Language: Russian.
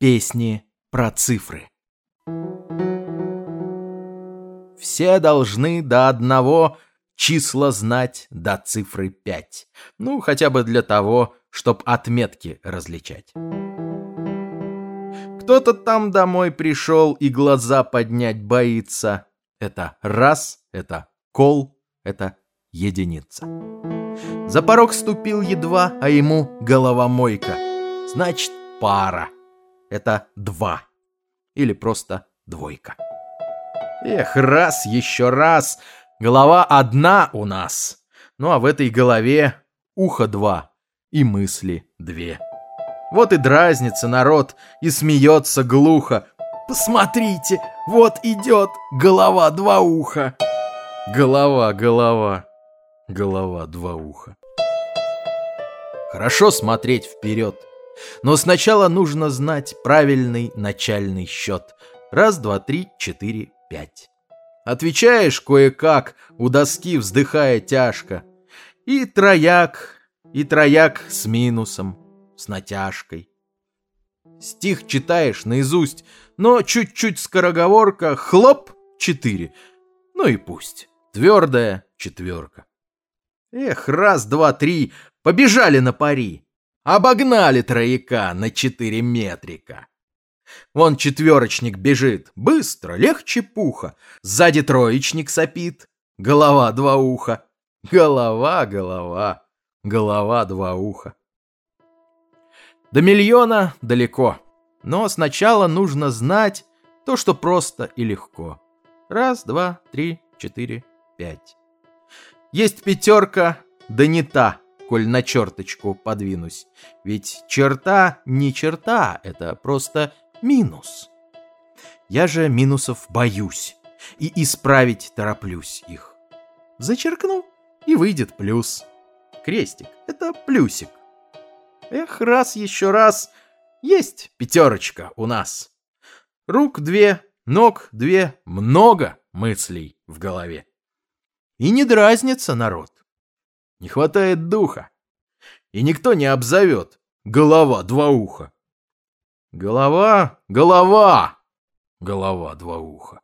Песни про цифры. Все должны до одного числа знать до цифры пять. Ну, хотя бы для того, чтоб отметки различать. Кто-то там домой пришел и глаза поднять боится. Это раз, это кол, это единица. За порог ступил едва, а ему головомойка. Значит, пара. Это два. Или просто двойка. Эх, раз, еще раз. Голова одна у нас. Ну а в этой голове ухо два и мысли две. Вот и дразнится народ и смеется глухо. Посмотрите, вот идет голова два уха. Голова, голова, голова два уха. Хорошо смотреть вперед, но сначала нужно знать правильный начальный счет. Раз, два, три, четыре, пять. Отвечаешь кое-как, у доски вздыхая тяжко. И трояк, и трояк с минусом с натяжкой. Стих читаешь наизусть, но чуть-чуть скороговорка, хлоп, четыре. Ну и пусть. Твердая четверка. Эх, раз, два, три, побежали на пари. Обогнали трояка на четыре метрика. Вон четверочник бежит, быстро, легче пуха. Сзади троечник сопит, голова два уха. Голова, голова, голова два уха. До миллиона далеко, но сначала нужно знать то, что просто и легко. Раз, два, три, четыре, пять. Есть пятерка, да не та, коль на черточку подвинусь. Ведь черта не черта, это просто минус. Я же минусов боюсь и исправить тороплюсь их. Зачеркну, и выйдет плюс. Крестик — это плюсик. Эх, раз еще раз. Есть пятерочка у нас. Рук две, ног две, много мыслей в голове. И не дразнится народ. Не хватает духа. И никто не обзовет. Голова два уха. Голова, голова, голова два уха.